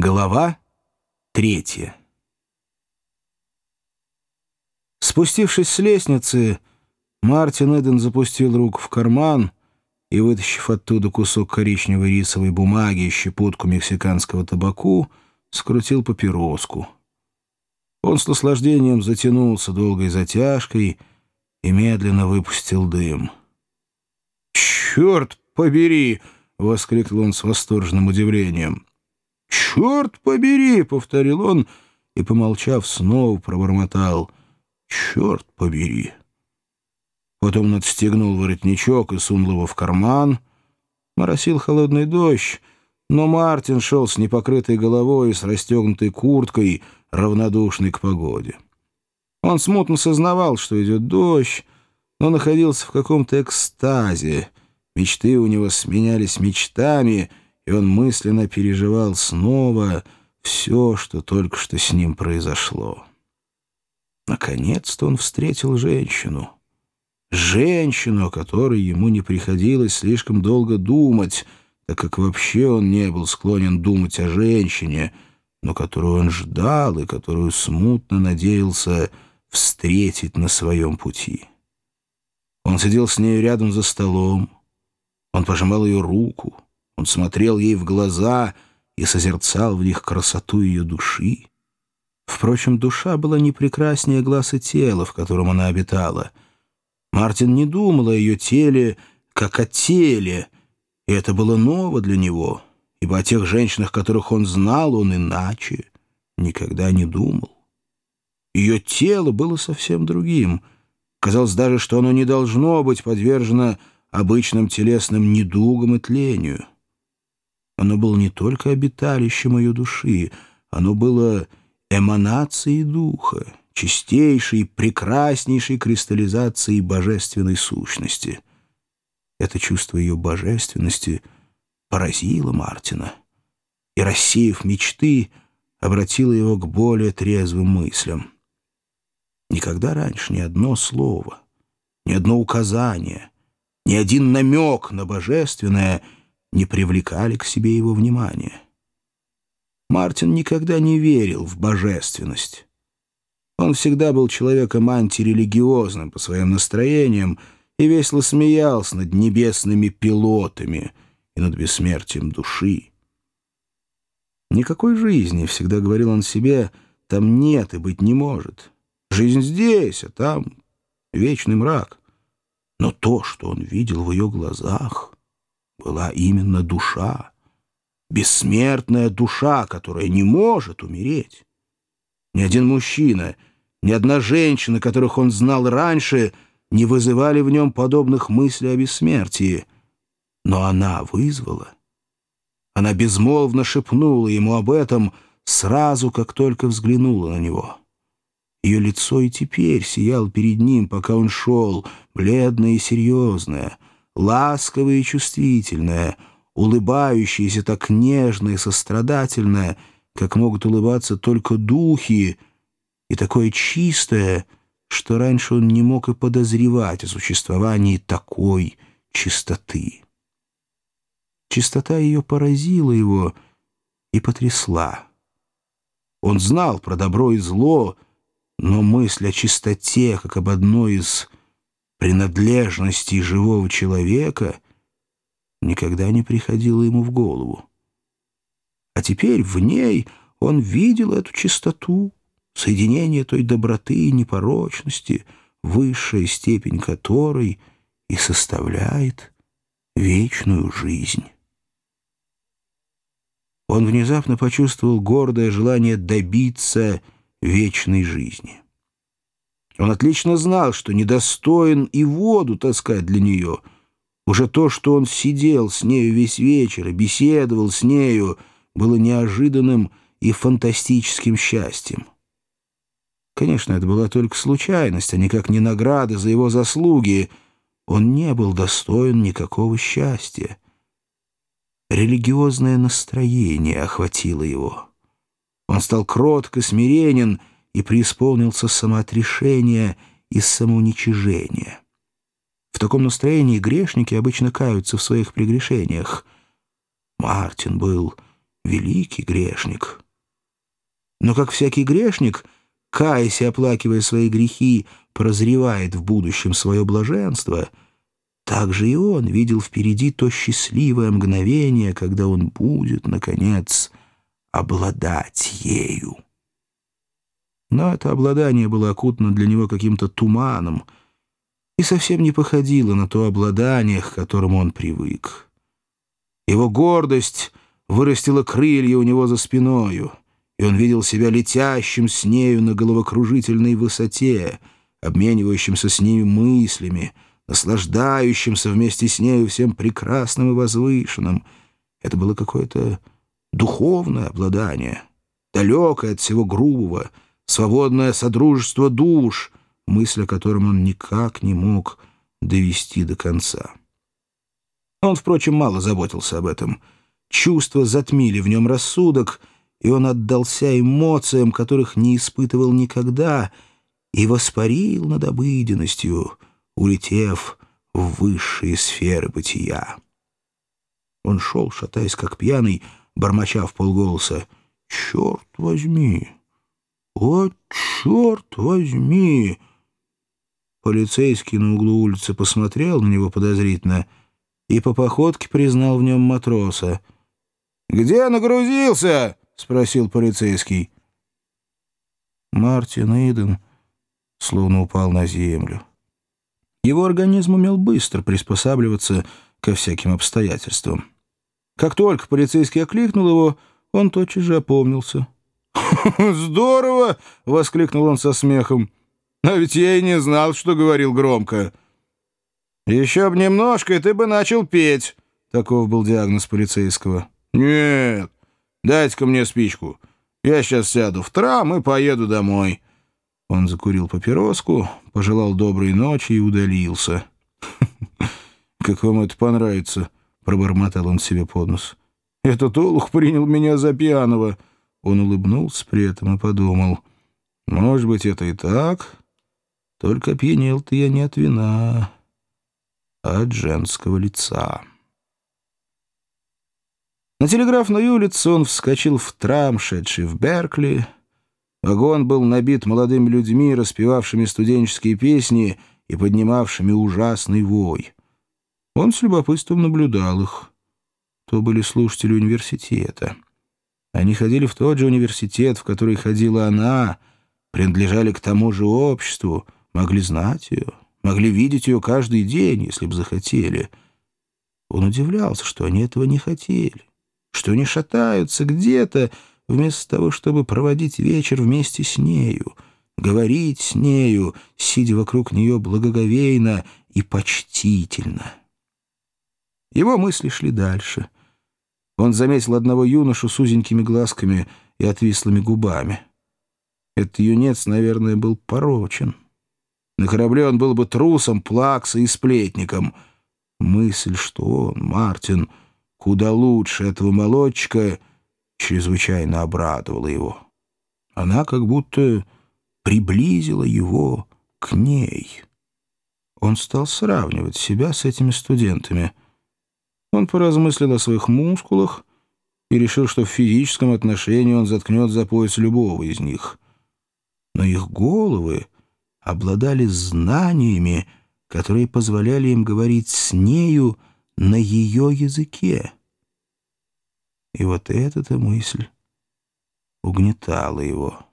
Глава третья Спустившись с лестницы, Мартин Эден запустил руку в карман и, вытащив оттуда кусок коричневой рисовой бумаги и щепотку мексиканского табаку, скрутил папироску. Он с наслаждением затянулся долгой затяжкой и медленно выпустил дым. «Черт побери!» — воскликнул он с восторженным удивлением. «Черт побери!» — повторил он и, помолчав, снова пробормотал. «Черт побери!» Потом отстегнул воротничок и сунул его в карман. Моросил холодный дождь, но Мартин шел с непокрытой головой и с расстегнутой курткой, равнодушный к погоде. Он смутно сознавал, что идет дождь, но находился в каком-то экстазе. Мечты у него сменялись мечтами — и он мысленно переживал снова все, что только что с ним произошло. Наконец-то он встретил женщину. Женщину, о которой ему не приходилось слишком долго думать, так как вообще он не был склонен думать о женщине, но которую он ждал и которую смутно надеялся встретить на своем пути. Он сидел с нею рядом за столом, он пожимал ее руку — он смотрел ей в глаза и созерцал в них красоту ее души. Впрочем, душа была не прекраснее глаз и тела, в котором она обитала. Мартин не думал о ее теле, как о теле, и это было ново для него, ибо о тех женщинах, которых он знал, он иначе никогда не думал. Ее тело было совсем другим. Казалось даже, что оно не должно быть подвержено обычным телесным недугам и тлению. Оно было не только обиталищем ее души, оно было эманацией духа, чистейшей, прекраснейшей кристаллизацией божественной сущности. Это чувство ее божественности поразило Мартина и, рассеяв мечты, обратило его к более трезвым мыслям. Никогда раньше ни одно слово, ни одно указание, ни один намек на божественное — не привлекали к себе его внимания. Мартин никогда не верил в божественность. Он всегда был человеком антирелигиозным по своим настроениям и весело смеялся над небесными пилотами и над бессмертием души. Никакой жизни, всегда говорил он себе, там нет и быть не может. Жизнь здесь, а там вечный мрак. Но то, что он видел в ее глазах была именно душа, бессмертная душа, которая не может умереть. Ни один мужчина, ни одна женщина, которых он знал раньше, не вызывали в нем подобных мыслей о бессмертии. Но она вызвала. Она безмолвно шепнула ему об этом сразу, как только взглянула на него. Ее лицо и теперь сияло перед ним, пока он шел, бледное и серьезное — ласковая и чувствительная, улыбающаяся так нежно и сострадательная, как могут улыбаться только духи, и такое чистое, что раньше он не мог и подозревать о существовании такой чистоты. Чистота ее поразила его и потрясла. Он знал про добро и зло, но мысль о чистоте, как об одной из принадлежности живого человека никогда не приходило ему в голову. А теперь в ней он видел эту чистоту, соединение той доброты и непорочности, высшая степень которой и составляет вечную жизнь. Он внезапно почувствовал гордое желание добиться вечной жизни. Он отлично знал, что недостоин и воду таскать для нее. Уже то, что он сидел с нею весь вечер и беседовал с нею, было неожиданным и фантастическим счастьем. Конечно, это была только случайность, а никак не награда за его заслуги. Он не был достоин никакого счастья. Религиозное настроение охватило его. Он стал кротко смиренен и преисполнился самоотрешения и самоуничижения. В таком настроении грешники обычно каются в своих прегрешениях. Мартин был великий грешник. Но как всякий грешник, каясь и оплакивая свои грехи, прозревает в будущем свое блаженство, так же и он видел впереди то счастливое мгновение, когда он будет, наконец, обладать ею. Но это обладание было окутано для него каким-то туманом и совсем не походило на то обладание, к которому он привык. Его гордость вырастила крылья у него за спиною, и он видел себя летящим с нею на головокружительной высоте, обменивающимся с ней мыслями, наслаждающимся вместе с нею всем прекрасным и возвышенным. Это было какое-то духовное обладание, далекое от всего грубого, свободное содружество душ, мысль о котором он никак не мог довести до конца. Он, впрочем, мало заботился об этом. Чувства затмили в нем рассудок, и он отдался эмоциям, которых не испытывал никогда, и воспарил над обыденностью, улетев в высшие сферы бытия. Он шел, шатаясь как пьяный, бормоча в полголоса. «Черт возьми! О, черт возьми!» Полицейский на углу улицы посмотрел на него подозрительно и по походке признал в нем матроса. «Где нагрузился?» — спросил полицейский. Мартин Иден словно упал на землю. Его организм умел быстро приспосабливаться ко всяким обстоятельствам. Как только полицейский окликнул его, он тотчас же опомнился. «Здорово!» — воскликнул он со смехом. «А ведь я и не знал, что говорил громко». «Еще бы немножко, и ты бы начал петь», — таков был диагноз полицейского. «Нет, дайте-ка мне спичку. Я сейчас сяду в трам и поеду домой». Он закурил папироску, пожелал доброй ночи и удалился. «Как вам это понравится?» пробормотал он себе под нос. «Этот олух принял меня за пьяного». Он улыбнулся при этом и подумал. «Может быть, это и так, только пьянел-то я не от вина, а от женского лица». На телеграфной улице он вскочил в трам, шедший в Беркли. Вагон был набит молодыми людьми, распевавшими студенческие песни и поднимавшими ужасный вой. Он с любопытством наблюдал их. То были слушатели университета. Они ходили в тот же университет, в который ходила она, принадлежали к тому же обществу, могли знать ее, могли видеть ее каждый день, если бы захотели. Он удивлялся, что они этого не хотели, что они шатаются где-то, вместо того, чтобы проводить вечер вместе с нею, говорить с нею, сидя вокруг нее благоговейно и почтительно. Его мысли шли дальше. Он заметил одного юношу с узенькими глазками и отвислыми губами. Этот юнец, наверное, был порочен. На корабле он был бы трусом, плаксой и сплетником. Мысль, что он, Мартин, куда лучше этого молодчика, чрезвычайно обрадовала его. Она как будто приблизила его к ней. Он стал сравнивать себя с этими студентами — он поразмыслил о своих мускулах и решил, что в физическом отношении он заткнет за пояс любого из них. Но их головы обладали знаниями, которые позволяли им говорить с нею на ее языке. И вот эта мысль угнетала его.